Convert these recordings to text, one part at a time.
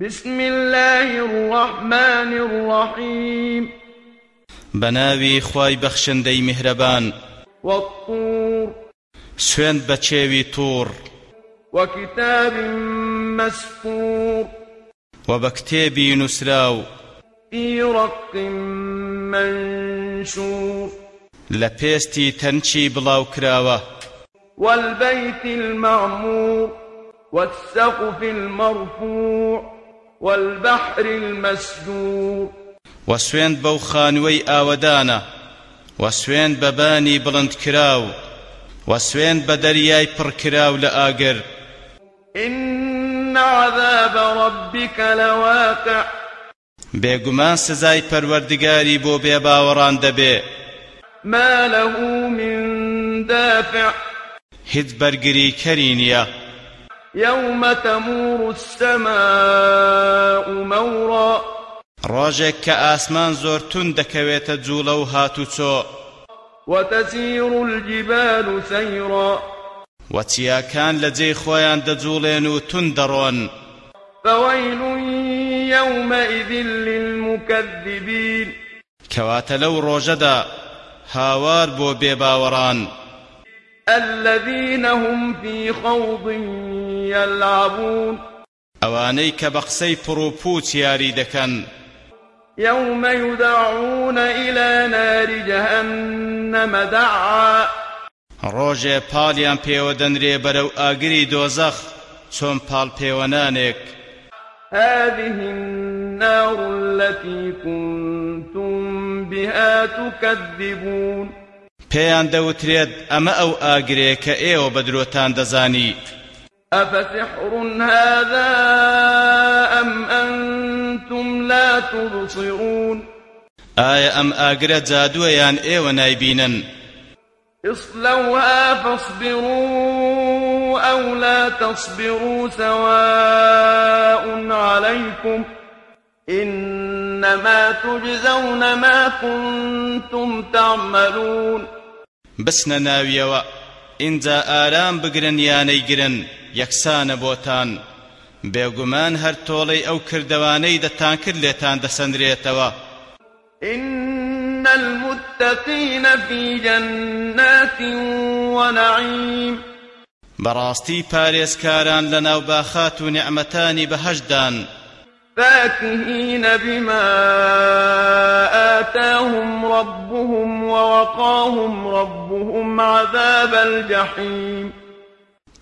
بسم الله الرحمن الرحيم. بناوي خواي بخشندي مهربان والطور. سوين بچيوي طور وكتاب مسفور وبكتابي نسراو في رق منشور. لبيستي تنشي بلاو كراوة والبيت المعمور. والسقف المرفوع. والبحر المسجور. وسوين بو خانوي آودانا. وسوين بباني بلند كراو. وسوين بدرياي پر كراو لآقر. إن عذاب ربك لواقع. بێگومان سزای پەروەردگاری بۆ بێباوەڕان دەبێ ما له من دافع. هیچ بەرگری کەری نییە يوم تمور السماء مورا. ڕۆژێک کە ئاسمان زۆر تون دەکەوێتە جوولە و هاتوچۆ وتسير الجبال سيرا. و چیاکان لە جێی خۆیان دەجوڵێن و تون دەڕۆن. فويل يومئذ للمكذبين. لەو ڕۆژەدا هاوار بۆ بێباوەڕان الذين هم في خوض يلعبون. ئەوانەی کە بە قسەی یاری دەکەن. يوم يدعون إلى نار جهنم دعا. ڕۆژێ پاڵیان پێوە دەنرێ بەرەو ئاگری دۆزەخ چۆن پاڵ پێوەنانێک هذه النار التي كنتم بها تكذبون. پێیان دەوترێت ئەمە ئەو ئاگرێ کە ئێوە بە درۆتان أفسحر هذا أم أنتم لا تبصرون ئەم ئاگرە جادووە یان ئێوە نایبینن؟ اصلوها فاصبروا أو لا تصبروا سواء عليكم إنما تجزون ما كنتم تعملون بسنە ناویەوە ئینجا ئارام بگرن یانەیگرن یەکسانە بۆتان. بێگومان هەر تۆڵەی ئەو کردەوانەی دەتان کرد لێتان دەسەندرێتەوە. إن المتقين في جنات ونعيم. بەڕاستی پارێزکاران لە ناو باخات و نعمەتانی بەهەشدان فاكهين بما آتاهم ربهم ووقاهم ربهم عذاب الجحيم.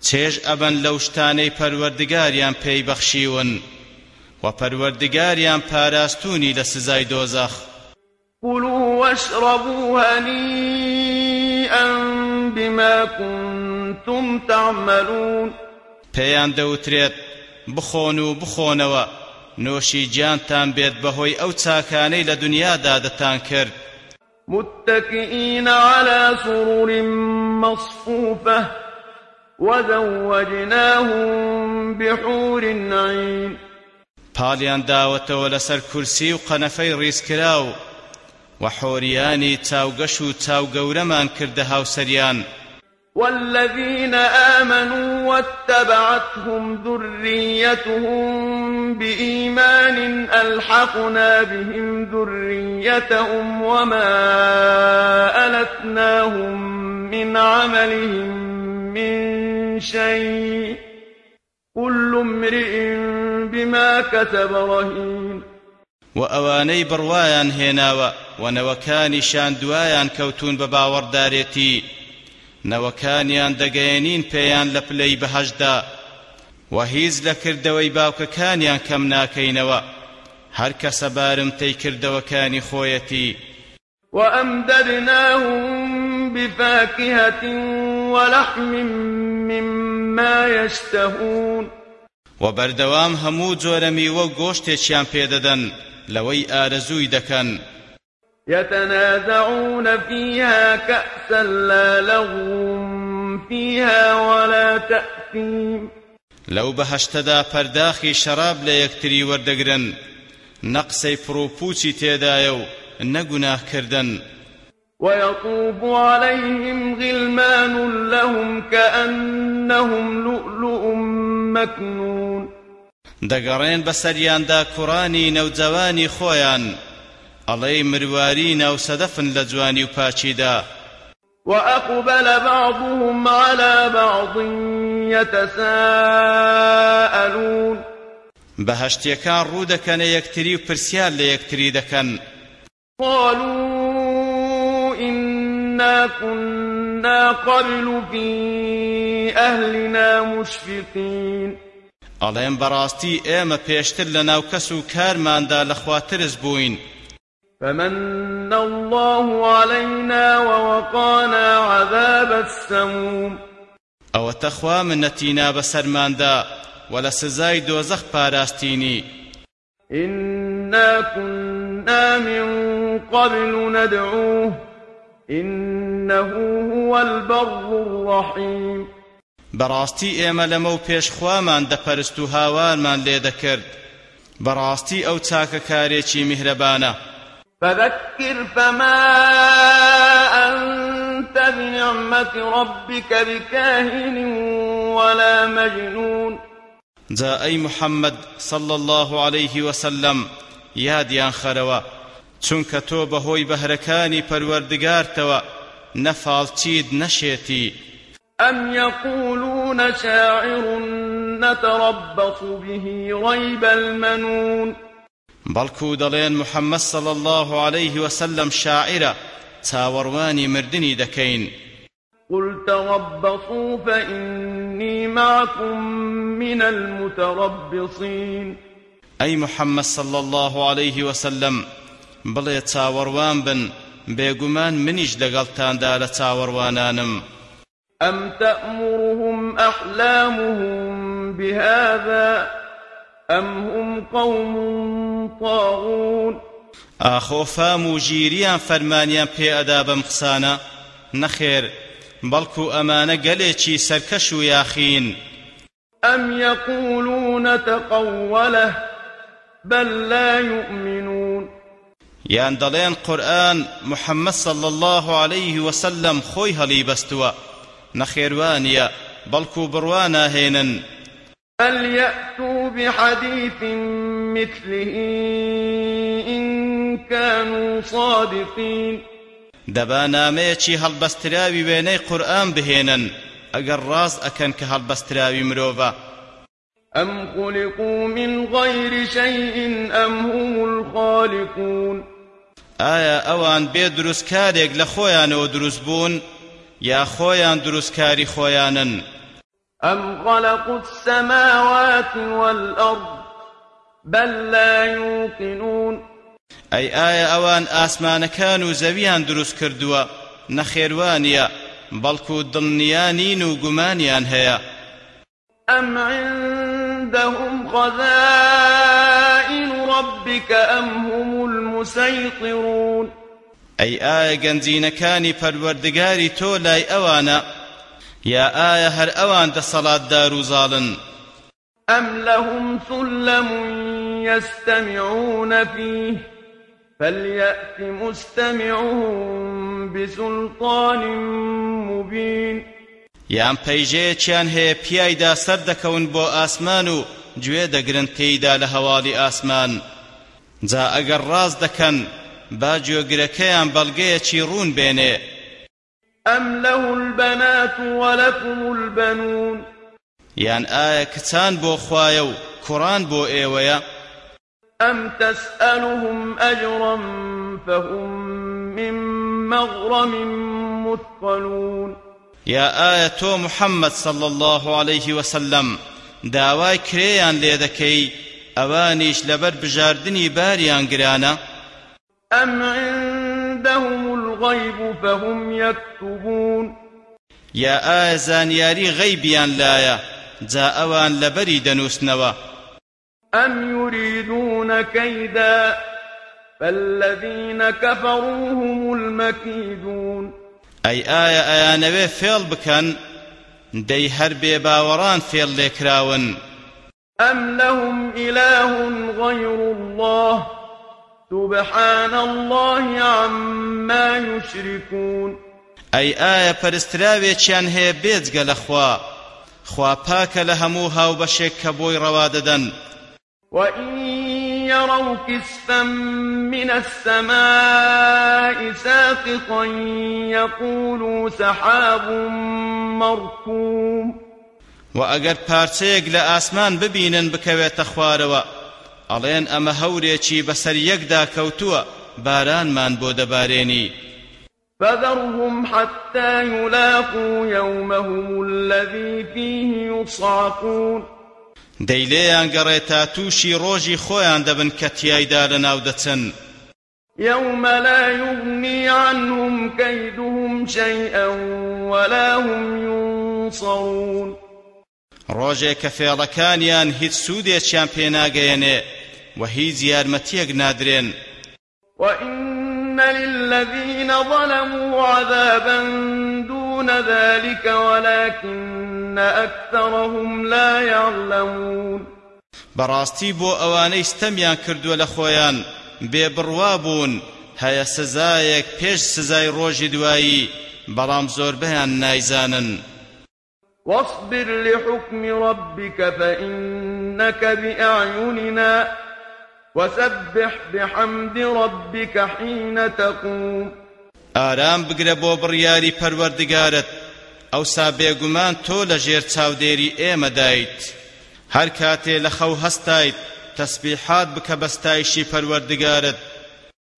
چێژ ئەبەن لەو شتانەی پەروەردگاریان پێی بەخشیون و پەروەردگاریان پاراستونی لە سزای دۆزەخ كلوا واشربوا هنيئا بما كنتم تعملون. پێیان دەوترێت بخۆن و بخۆنەوە. نۆشی گیانتان بێت بەهۆی ئەو چاکانەی لە دنیادا دەتان کرد. متكئين على سرر مصفوفة. وزوجناهم بحور عين. پاڵیان داوەتەوە لەسەر کورسی و قەنەفەی ڕیزکرا و و حۆریانی چاوگەش و چاوگەورەمان کردە هاوسەریان والذين آمنوا واتبعتهم ذريتهم بإيمان ألحقنا بهم ذريتهم وما ألتناهم من عملهم من شيء. كل امرئ بما كتب رهين. و ئەوانەی بڕوایان هێناوە و نەوەکانیشان دوایان کەوتون بە باوەڕدارێتی نەوەکانیان دەگەیەنین پێیان لە پلەی بەهەشدا و هیچ لە کردەوەی باوکەکانیان کەم ناکەینەوە هەر کەسە بارمتەی کردەوەکانی خۆیەتی وأمددناهم بفاكهة ولحم مما يشتهون. و بەردەوام هەموو جۆرە میوە و گۆشتێکیان پێدەدەن لەوەی ئارەزووی دەکەن. يتنازعون فيها كأسا لا لغو فيها ولا تأثيم. لەو بەهەشتەدا پەرداخی شەراب لە یەکتری وەردەگرن نەقسەی پرۆپوچی تێدایە و ويطوف عليهم غلمان لهم كأنهم لؤلؤ مكنون. دەگەڕێن بەسەریاندا کوڕانی نەوجەوانی خۆیان ئەڵێ مرواری ناو سەدەفن لە جوانی و پاچیدا. وأقبل بعضهم على بعض يتساءلون. بەهشتیەکان ڕوو دەکەنە یەکتری و پرسیار لە یەکتری دەکەن. قالوا إنا كنا قبل في أهلنا مشفقين. ئەڵێن بەڕاستی ئێمە پێشتر لە ناو کەس و کارماندا بووین. فمن الله علينا ووقانا عذاب السموم. ئەوە تەخوا منەتینا بەسەرماندا و لە سزای دۆزەخ پاراستینی. إنا كنا من قبل ندعوه. إنه هو البر الرحيم. بەڕاستی ئێمە لەمە و پێشخوامان دەپەرست و هاوارمان لێ دەکرد. بەڕاستی ئەو چاکەکارێکی میهرەبانە. فذكر فما أنت بنعمة ربك بكاهن ولا مجنون. جا ئەی محەممەد صل الله عليه وسلم یادیان خەرەوە چونکە تۆ بەهۆی بەهرەکانی پەروەردگارتەوە نەفاڵچید نەشێتی. أم يقولون شاعر نتربص به ريب المنون. بەڵکو دەڵێن محەممەد صل الله عليه وسلم شاعرە چاوەڕوانی مردنی دەکەین. قل تربصوا فإني معكم من المتربصين. أي محمد صلى الله عليه وسلم بڵێ چاوەڕوان بن بێگومان منیش لەگەڵتاندا لە چاوەڕوانانم أم تأمرهم أحلامهم بهذا أم هم قوم طاغون؟ ئاخۆ فام و ژیریان فەرمانیان پێ ئەدا بەم قسانە؟ نەخێر بەڵکو ئەمانە گەلێکی سەرکەش و یاخین؟ أم يقولون تقوله بل لا يؤمنون؟ یان دەڵێن قورآن محەممەد صلى الله عليه وسلم خۆی هەڵی بەستووە نەخێوانە بەڵکو بڕوانە هێنن فليأتوا بحديث مثله إن كانوا صادقين؟ نامەیەکی هەڵبەستراوی وێنەی قورئان بهێنن ئەگەر ڕاست ئەکەن کە هەڵبەستراوی مرۆڤە أم خلقوا من غير شيء أم هم الخالقون؟ ئایا ئەوان بێ دروستکارێک لە خۆیانەوە دروست بوون یا خۆیان دروستکاری خۆیانن؟ أم خلقوا السماوات والأرض بل لا يوقنون. ئەی ئایا ئەوان ئاسمانەکان و زەویان دروست کردووە نەخێوانیە بەڵکو دڵنیانین و گومانیان هەیە؟ أم عندهم خزائن ربك أم هم المسيطرون ئەی ئایا گەنجینەکانی پەروەردگاری تۆ لای ئەوانە یا ئایا هەر ئەوان دەسەڵاتدار و زاڵن أم لهم سلم يستمعون فيه؟ فليأت مستمعهم بسلطان مبين. یان پەیژەیەکیان هەیە پیایدا سەر دەکەون بۆ ئاسمان و گوێ دەگرن تێیدا لە هەواڵی ئاسمان جا ئەگەر ڕاست دەکەن با گوێگرەکەیان بەڵگەیەکی ڕوون بێنێ. أم له البنات ولكم البنون؟ یان ئایا کچان بۆ خوایە و کوڕان بۆ ئێوەیە؟ أم تسألهم أجرا فهم من مغرم مثقلون؟ یا ئایا تۆ محەممەد صلى الله عليه وسلم داوای کرێیان لێ دەکەی؟ ئەوانیش لەبەر بژاردننی باریان گرانە أم عندهم الغيب فهم يكتبون. یا ئایا زانیاری غەیبیان لایە جا ئەوان لەبەری دەنووسنەوە أم يريدون كيدا فالذين كفروا هم المكيدون. ئەی ئایا ئەیانەوێ فێڵ بکەن دەی هەر بێباوەڕان فێڵ لێکراون أم لهم إله غير الله سبحان الله عما يشركون ئەی ئایا پەرستراوێکیان هەیە بێجگە لە خوا خوا پاکە لە هەموو هاوبەشێک کە بۆی ڕەوا دەدەن وإن يروا كسفا من السماء ساقطا يقولوا سحاب مركوم وأجر پارچەیەک لە ئاسمان ببینن بکەوێتە خوارەوە ئەڵێن ئەمە هەورێکی بەسەر یەکدا کەوتووە بارانمان بۆ دەبارێنی. فذرهم حتى يلاقوا يومهم الذي فيه يصعقون. دەیلێیان گەڕێتا تووشی ڕۆژی خۆیان دەبن کە تیایدا لەناو دەچن. يوم لا يغني عنهم كيدهم شيئا ولا هم ينصرون. ڕۆژێک کە فێڵەکانیان هیچ سوودێکیان پێناگەیەنێ و هیچ یارمەتیەک نادرێن. وإن للذين ظلموا عذابا دون ذلك ولكن أكثرهم لا يعلمون. بەڕاستی بۆ ئەوانەی ستەمیان کردووە لە خۆیان بێبڕوا بوون هەیە سزایەک پێش سزای ڕۆژی دوایی بەڵام زۆربەیان نایزانن. واصبر لحكم ربك فإنك بأعيننا وسبح بحمد ربك حين تقوم. ئارام بگرە بۆ بڕیاری پەروەردگارت. ئەوسا بێگومان تۆ لە ژێر چاودێری ئێمە دایت. هەر کاتێ لە خەو هەستایت تەسبیحات بکە بەستایشی پەروەردگارت.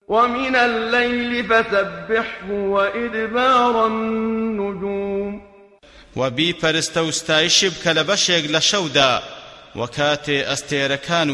ومن الليل فسبحه وإدبار النجوم. و بیپەرستە و ستایشی بکە لە بەشێک لە شەودا و کاتێ ئەستێرەکان